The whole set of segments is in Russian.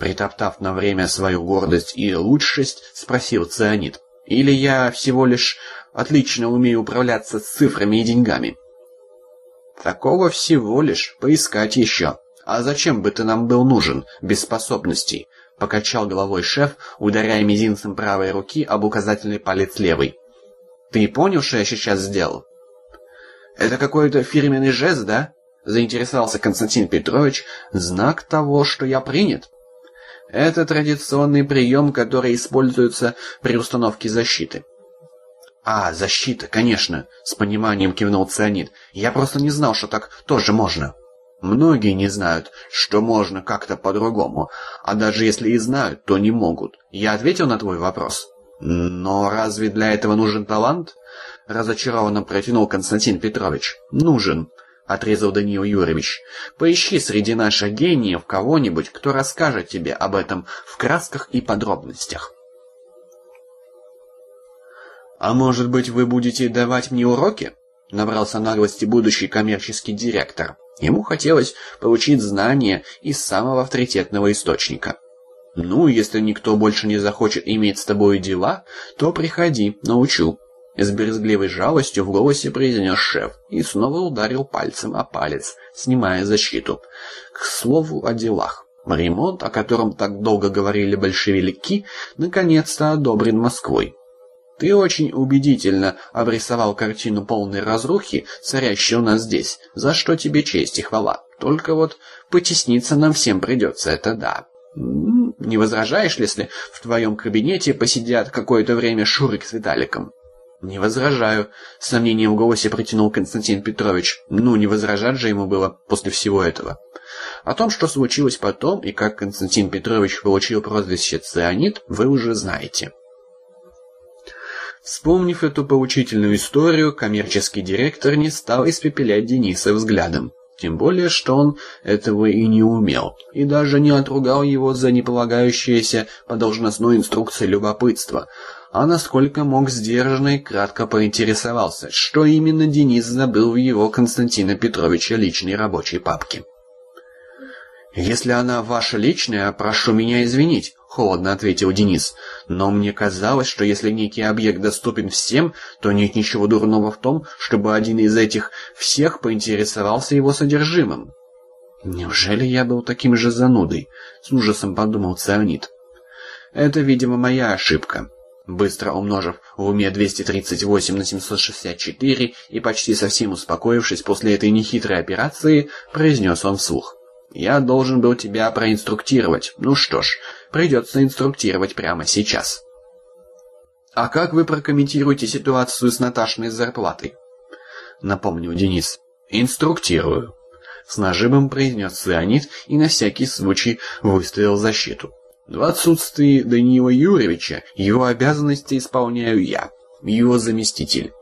Притоптав на время свою гордость и лучшесть, спросил Цианид. «Или я всего лишь отлично умею управляться с цифрами и деньгами?» «Такого всего лишь поискать еще. А зачем бы ты нам был нужен, без способностей?» Покачал головой шеф, ударяя мизинцем правой руки об указательный палец левой. «Ты понял, что я сейчас сделал?» «Это какой-то фирменный жест, да?» Заинтересовался Константин Петрович. «Знак того, что я принят?» Это традиционный прием, который используется при установке защиты. «А, защита, конечно», — с пониманием кивнул Цианид. «Я просто не знал, что так тоже можно». «Многие не знают, что можно как-то по-другому, а даже если и знают, то не могут. Я ответил на твой вопрос?» «Но разве для этого нужен талант?» — разочарованно протянул Константин Петрович. «Нужен отрезал Даниил Юрьевич. «Поищи среди наших гениев кого-нибудь, кто расскажет тебе об этом в красках и подробностях». «А может быть, вы будете давать мне уроки?» — набрался наглости будущий коммерческий директор. Ему хотелось получить знания из самого авторитетного источника. «Ну, если никто больше не захочет иметь с тобой дела, то приходи, научу». С брезгливой жалостью в голосе произнес шеф и снова ударил пальцем о палец, снимая защиту. К слову о делах. Ремонт, о котором так долго говорили большевики, наконец-то одобрен Москвой. Ты очень убедительно обрисовал картину полной разрухи, царящей у нас здесь, за что тебе честь и хвала. Только вот потесниться нам всем придется, это да. Не возражаешь, если в твоем кабинете посидят какое-то время Шурик с Виталиком? «Не возражаю», — с сомнением в голосе протянул Константин Петрович. «Ну, не возражать же ему было после всего этого». О том, что случилось потом и как Константин Петрович получил прозвище «Цианид», вы уже знаете. Вспомнив эту поучительную историю, коммерческий директор не стал испепелять Дениса взглядом. Тем более, что он этого и не умел, и даже не отругал его за неполагающееся по должностной инструкции любопытство – а насколько мог сдержанно и кратко поинтересовался, что именно Денис забыл в его Константина Петровича личной рабочей папке. «Если она ваша личная, прошу меня извинить», — холодно ответил Денис. «Но мне казалось, что если некий объект доступен всем, то нет ничего дурного в том, чтобы один из этих всех поинтересовался его содержимым». «Неужели я был таким же занудой?» — с ужасом подумал Цианид. «Это, видимо, моя ошибка. Быстро умножив в уме 238 на 764 и почти совсем успокоившись после этой нехитрой операции, произнес он вслух. «Я должен был тебя проинструктировать. Ну что ж, придется инструктировать прямо сейчас». «А как вы прокомментируете ситуацию с Наташной зарплатой?» Напомнил Денис. «Инструктирую». С нажимом произнес Цианид и на всякий случай выставил защиту. В отсутствии Даниила Юрьевича его обязанности исполняю я, его заместитель.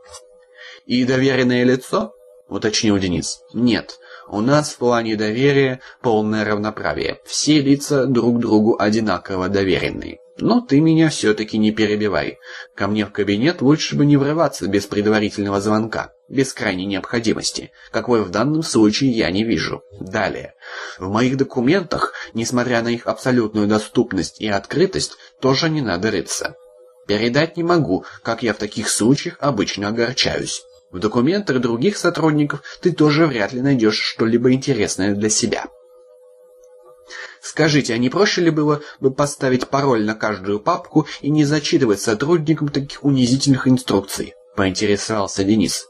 «И доверенное лицо?» — уточнил Денис. «Нет, у нас в плане доверия полное равноправие. Все лица друг другу одинаково доверенные. Но ты меня все-таки не перебивай. Ко мне в кабинет лучше бы не врываться без предварительного звонка, без крайней необходимости, какой в данном случае я не вижу. Далее. В моих документах, несмотря на их абсолютную доступность и открытость, тоже не надо рыться. Передать не могу, как я в таких случаях обычно огорчаюсь. В документах других сотрудников ты тоже вряд ли найдешь что-либо интересное для себя. Скажите, а не проще ли было бы поставить пароль на каждую папку и не зачитывать сотрудникам таких унизительных инструкций? Поинтересовался Денис.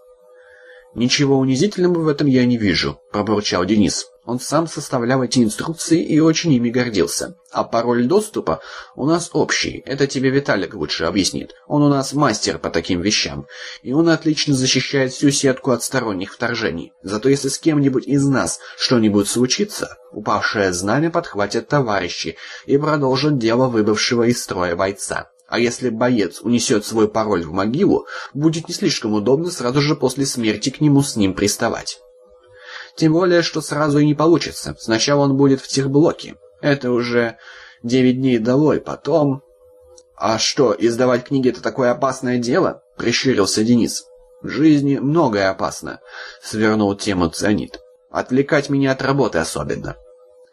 «Ничего унизительного в этом я не вижу», — пробурчал Денис. Он сам составлял эти инструкции и очень ими гордился. А пароль доступа у нас общий. Это тебе Виталик лучше объяснит. Он у нас мастер по таким вещам. И он отлично защищает всю сетку от сторонних вторжений. Зато если с кем-нибудь из нас что-нибудь случится, упавшее знамя подхватят товарищи и продолжат дело выбывшего из строя бойца. А если боец унесет свой пароль в могилу, будет не слишком удобно сразу же после смерти к нему с ним приставать. Тем более, что сразу и не получится. Сначала он будет в техблоке. Это уже девять дней долой, потом... «А что, издавать книги — это такое опасное дело?» — прищурился Денис. «В жизни многое опасно», — свернул тему Цианид. «Отвлекать меня от работы особенно».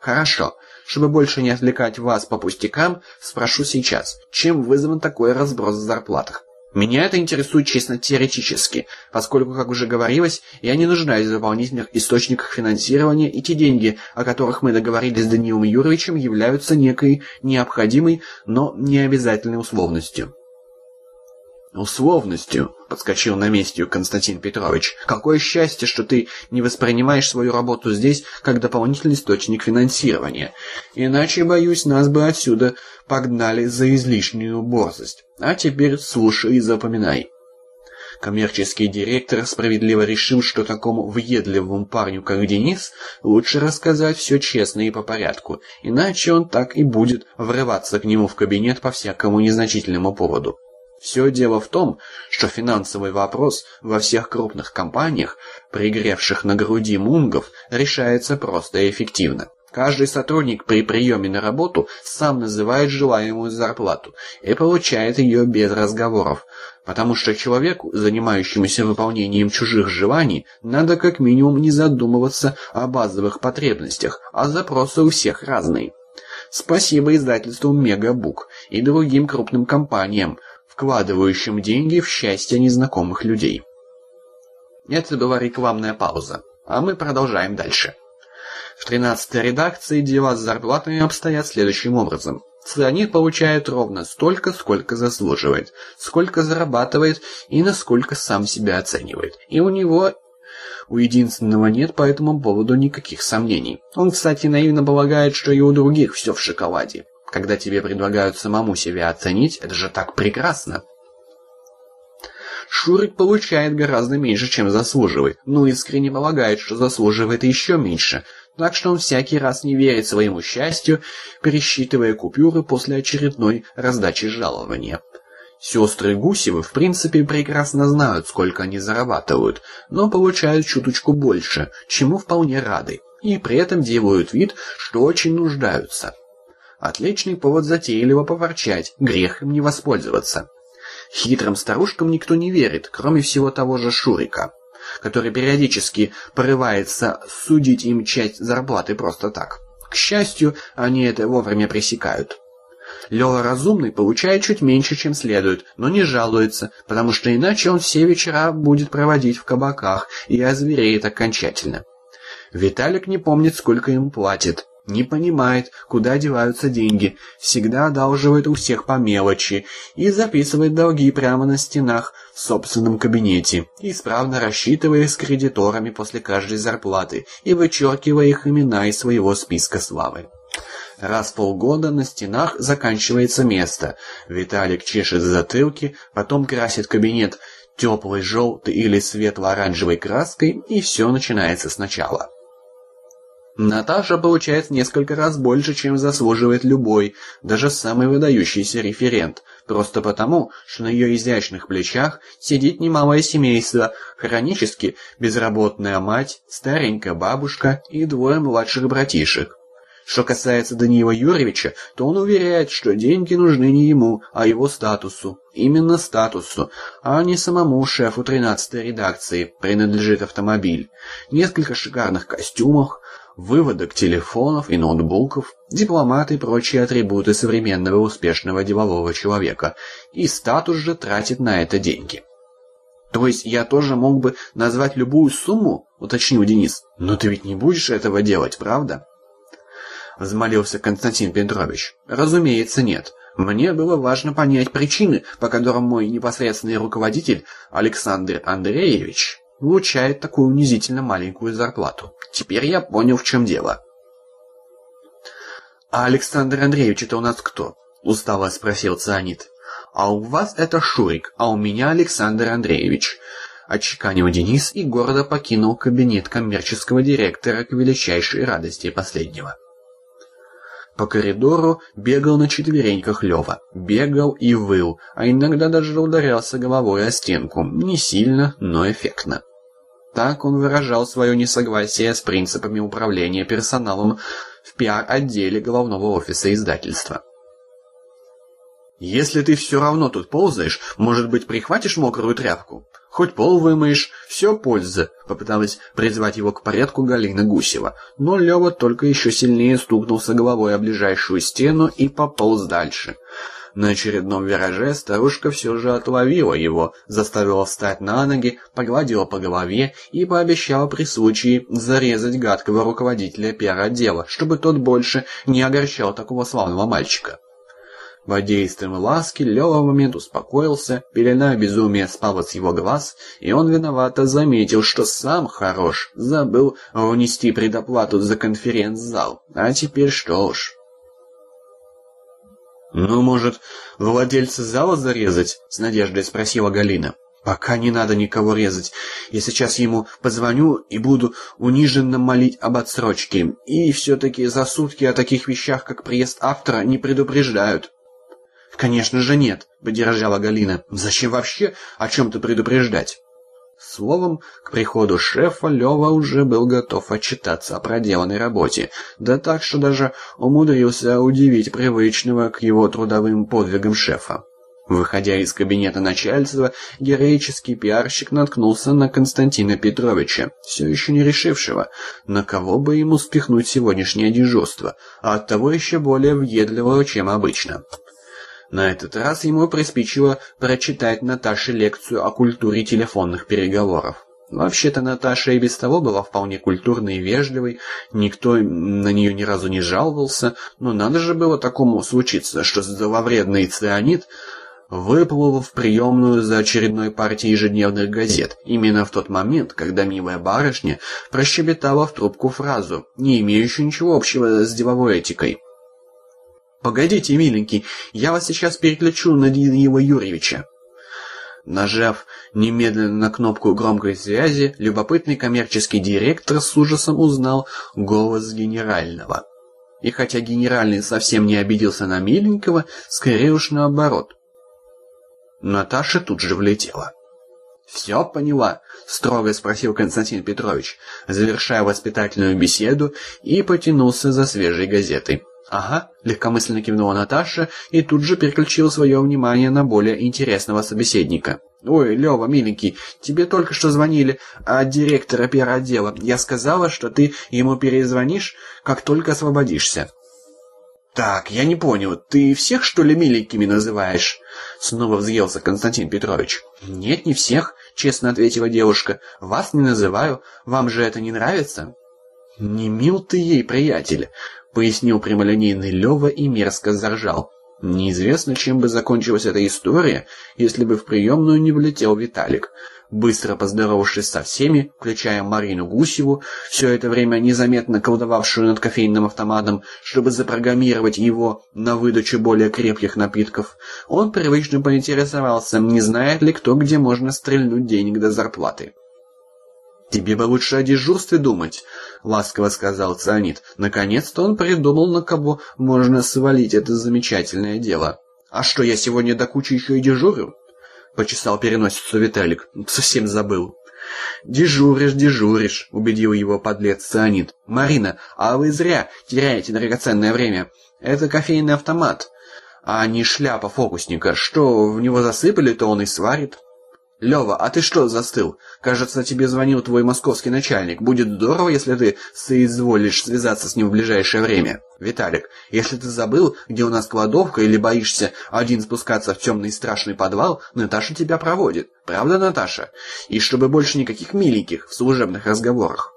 «Хорошо. Чтобы больше не отвлекать вас по пустякам, спрошу сейчас, чем вызван такой разброс в зарплатах? Меня это интересует честно теоретически, поскольку, как уже говорилось, я не нуждаюсь в дополнительных источниках финансирования, и те деньги, о которых мы договорились с Даниилом Юровичем, являются некой необходимой, но не обязательной условностью. «Условностью», — подскочил на месте Константин Петрович. «Какое счастье, что ты не воспринимаешь свою работу здесь как дополнительный источник финансирования. Иначе, боюсь, нас бы отсюда погнали за излишнюю борзость. А теперь слушай и запоминай». Коммерческий директор справедливо решил, что такому въедливому парню, как Денис, лучше рассказать все честно и по порядку, иначе он так и будет врываться к нему в кабинет по всякому незначительному поводу. Все дело в том, что финансовый вопрос во всех крупных компаниях, пригревших на груди мунгов, решается просто и эффективно. Каждый сотрудник при приеме на работу сам называет желаемую зарплату и получает ее без разговоров, потому что человеку, занимающемуся выполнением чужих желаний, надо как минимум не задумываться о базовых потребностях, а запросы у всех разные. Спасибо издательству Мегабук и другим крупным компаниям, вкладывающим деньги в счастье незнакомых людей. Это была рекламная пауза, а мы продолжаем дальше. В 13-й редакции дела с зарплатами обстоят следующим образом. Цианид получает ровно столько, сколько заслуживает, сколько зарабатывает и насколько сам себя оценивает. И у него у единственного нет по этому поводу никаких сомнений. Он, кстати, наивно полагает, что и у других все в шоколаде. Когда тебе предлагают самому себя оценить, это же так прекрасно. Шурик получает гораздо меньше, чем заслуживает, но искренне полагает, что заслуживает еще меньше, так что он всякий раз не верит своему счастью, пересчитывая купюры после очередной раздачи жалования. Сестры Гусевы в принципе прекрасно знают, сколько они зарабатывают, но получают чуточку больше, чему вполне рады, и при этом делают вид, что очень нуждаются. Отличный повод затейливо поворчать, грех им не воспользоваться. Хитрым старушкам никто не верит, кроме всего того же Шурика, который периодически порывается судить им часть зарплаты просто так. К счастью, они это вовремя пресекают. Лёва Разумный получает чуть меньше, чем следует, но не жалуется, потому что иначе он все вечера будет проводить в кабаках и озвереет окончательно. Виталик не помнит, сколько ему платят не понимает, куда деваются деньги, всегда одалживает у всех по мелочи и записывает долги прямо на стенах в собственном кабинете, исправно рассчитывая с кредиторами после каждой зарплаты и вычеркивая их имена из своего списка славы. Раз в полгода на стенах заканчивается место. Виталик чешет затылки, потом красит кабинет теплой желтой или светло-оранжевой краской, и все начинается сначала. Наташа получает несколько раз больше, чем заслуживает любой, даже самый выдающийся референт, просто потому, что на ее изящных плечах сидит немалое семейство, хронически безработная мать, старенькая бабушка и двое младших братишек. Что касается Даниила Юрьевича, то он уверяет, что деньги нужны не ему, а его статусу. Именно статусу, а не самому шефу 13-й редакции принадлежит автомобиль. Несколько шикарных костюмов, выводок телефонов и ноутбуков, дипломаты и прочие атрибуты современного успешного делового человека, и статус же тратит на это деньги. То есть я тоже мог бы назвать любую сумму, уточнил Денис. Но ты ведь не будешь этого делать, правда? Взмолился Константин Петрович. Разумеется, нет. Мне было важно понять причины, по которым мой непосредственный руководитель Александр Андреевич получает такую унизительно маленькую зарплату. Теперь я понял, в чем дело. «А Александр Андреевич это у нас кто?» — устало спросил Цианид. «А у вас это Шурик, а у меня Александр Андреевич», — отчеканил Денис и гордо покинул кабинет коммерческого директора к величайшей радости последнего. По коридору бегал на четвереньках Лёва. Бегал и выл, а иногда даже ударялся головой о стенку. Не сильно, но эффектно. Так он выражал свое несогласие с принципами управления персоналом в пиар-отделе головного офиса издательства. «Если ты все равно тут ползаешь, может быть, прихватишь мокрую тряпку?» Хоть пол вымоешь, все польза, попыталась призвать его к порядку Галина Гусева, но Лева только еще сильнее стукнулся головой о ближайшую стену и пополз дальше. На очередном вираже старушка все же отловила его, заставила встать на ноги, погладила по голове и пообещала при случае зарезать гадкого руководителя пиар-отдела, чтобы тот больше не огорчал такого славного мальчика. Под действием ласки Лёва в момент успокоился, пелена безумия спала с его глаз, и он виновато заметил, что сам хорош, забыл внести предоплату за конференц-зал. А теперь что ж... «Ну, может, владельца зала зарезать?» — с надеждой спросила Галина. «Пока не надо никого резать. Я сейчас ему позвоню и буду униженно молить об отсрочке. И все-таки за сутки о таких вещах, как приезд автора, не предупреждают». «Конечно же нет», — поддержала Галина. «Зачем вообще о чем-то предупреждать?» Словом, к приходу шефа Лева уже был готов отчитаться о проделанной работе, да так, что даже умудрился удивить привычного к его трудовым подвигам шефа. Выходя из кабинета начальства, героический пиарщик наткнулся на Константина Петровича, все еще не решившего, на кого бы ему спихнуть сегодняшнее дежурство, а оттого еще более въедливого, чем обычно. На этот раз ему приспичило прочитать Наташе лекцию о культуре телефонных переговоров. Вообще-то Наташа и без того была вполне культурной и вежливой, никто на нее ни разу не жаловался, но надо же было такому случиться, что зловредный цианид выплыл в приемную за очередной партией ежедневных газет, именно в тот момент, когда милая барышня прощебетала в трубку фразу, не имеющую ничего общего с деловой этикой. «Погодите, миленький, я вас сейчас переключу на Даниила Юрьевича». Нажав немедленно на кнопку громкой связи, любопытный коммерческий директор с ужасом узнал голос генерального. И хотя генеральный совсем не обиделся на миленького, скорее уж наоборот. Наташа тут же влетела. «Все поняла?» — строго спросил Константин Петрович, завершая воспитательную беседу и потянулся за свежей газетой. «Ага», — легкомысленно кивнула Наташа и тут же переключила свое внимание на более интересного собеседника. «Ой, Лева, миленький, тебе только что звонили от директора пиар-отдела. Я сказала, что ты ему перезвонишь, как только освободишься». «Так, я не понял, ты всех, что ли, миленькими называешь?» Снова взъелся Константин Петрович. «Нет, не всех», — честно ответила девушка. «Вас не называю. Вам же это не нравится?» «Не мил ты ей, приятель пояснил прямолинейный Лёва и мерзко заржал. Неизвестно, чем бы закончилась эта история, если бы в приемную не влетел Виталик. Быстро поздоровавшись со всеми, включая Марину Гусеву, все это время незаметно колдовавшую над кофейным автоматом, чтобы запрограммировать его на выдачу более крепких напитков, он привычно поинтересовался, не знает ли кто, где можно стрельнуть денег до зарплаты. «Тебе бы лучше о дежурстве думать», — ласково сказал Цианид. Наконец-то он придумал, на кого можно свалить это замечательное дело. «А что, я сегодня до кучи еще и дежурю?» — почесал переносицу Виталик. «Совсем забыл». «Дежуришь, дежуришь», — убедил его подлец Цианид. «Марина, а вы зря теряете драгоценное время. Это кофейный автомат, а не шляпа фокусника. Что, в него засыпали, то он и сварит». «Лёва, а ты что застыл? Кажется, тебе звонил твой московский начальник. Будет здорово, если ты соизволишь связаться с ним в ближайшее время. Виталик, если ты забыл, где у нас кладовка, или боишься один спускаться в темный страшный подвал, Наташа тебя проводит. Правда, Наташа? И чтобы больше никаких миленьких в служебных разговорах».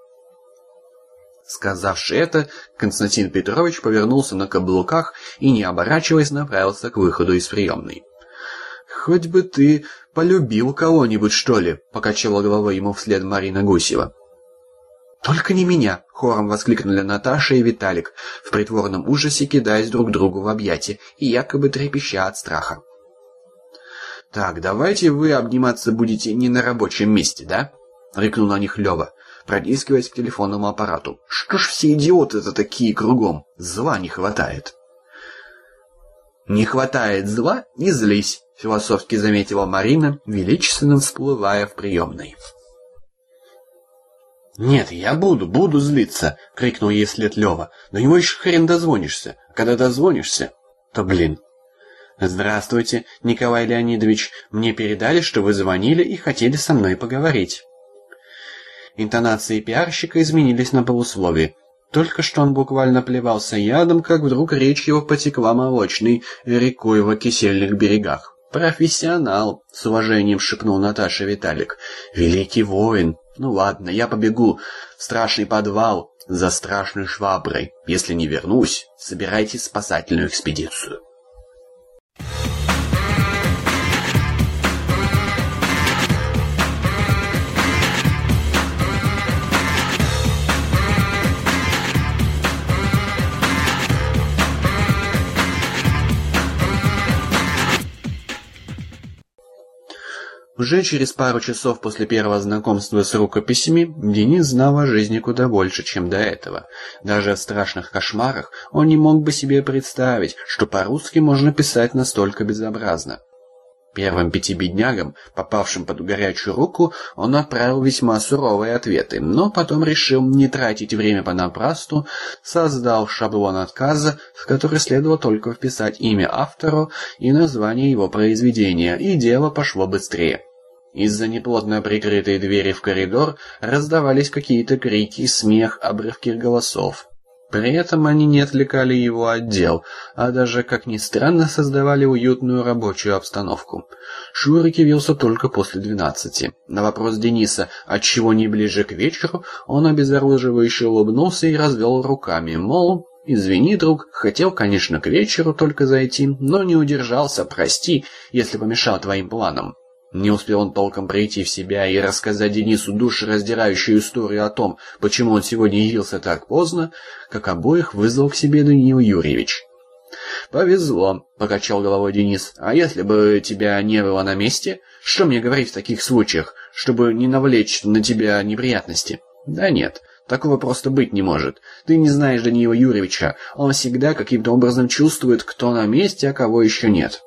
Сказавши это, Константин Петрович повернулся на каблуках и, не оборачиваясь, направился к выходу из приемной. «Хоть бы ты полюбил кого-нибудь, что ли?» — покачала головой ему вслед Марина Гусева. «Только не меня!» — хором воскликнули Наташа и Виталик, в притворном ужасе кидаясь друг другу в объятия и якобы трепеща от страха. «Так, давайте вы обниматься будете не на рабочем месте, да?» — рыкнул на них Лёва, продискиваясь к телефонному аппарату. «Что ж все идиоты-то такие кругом? Зла не хватает!» «Не хватает зла? Не злись!» Философски заметила Марина, величественно всплывая в приемной. «Нет, я буду, буду злиться!» — крикнул ей вслед Лева. «До него еще хрен дозвонишься. А когда дозвонишься, то, блин, «Здравствуйте, Николай Леонидович. Мне передали, что вы звонили и хотели со мной поговорить». Интонации пиарщика изменились на полусловие. Только что он буквально плевался ядом, как вдруг речь его потекла молочной рекой в кисельных берегах. «Профессионал!» — с уважением шепнул Наташа Виталик. «Великий воин! Ну ладно, я побегу. Страшный подвал за страшной шваброй. Если не вернусь, собирайте спасательную экспедицию». Уже через пару часов после первого знакомства с рукописями Денис знал о жизни куда больше, чем до этого. Даже в страшных кошмарах он не мог бы себе представить, что по-русски можно писать настолько безобразно. Первым пяти беднягам, попавшим под горячую руку, он отправил весьма суровые ответы, но потом решил не тратить время понапрасну, создал шаблон отказа, в который следовало только вписать имя автору и название его произведения, и дело пошло быстрее. Из-за неплотно прикрытой двери в коридор раздавались какие-то крики, смех, обрывки голосов. При этом они не отвлекали его от дел, а даже, как ни странно, создавали уютную рабочую обстановку. Шурик явился только после двенадцати. На вопрос Дениса, отчего не ближе к вечеру, он обезоруживающе улыбнулся и развел руками, мол, «Извини, друг, хотел, конечно, к вечеру только зайти, но не удержался, прости, если помешал твоим планам». Не успел он толком прийти в себя и рассказать Денису душераздирающую историю о том, почему он сегодня явился так поздно, как обоих вызвал к себе Даниил Юрьевич. «Повезло», — покачал головой Денис. «А если бы тебя не было на месте, что мне говорить в таких случаях, чтобы не навлечь на тебя неприятности?» «Да нет, такого просто быть не может. Ты не знаешь Даниила Юрьевича. Он всегда каким-то образом чувствует, кто на месте, а кого еще нет».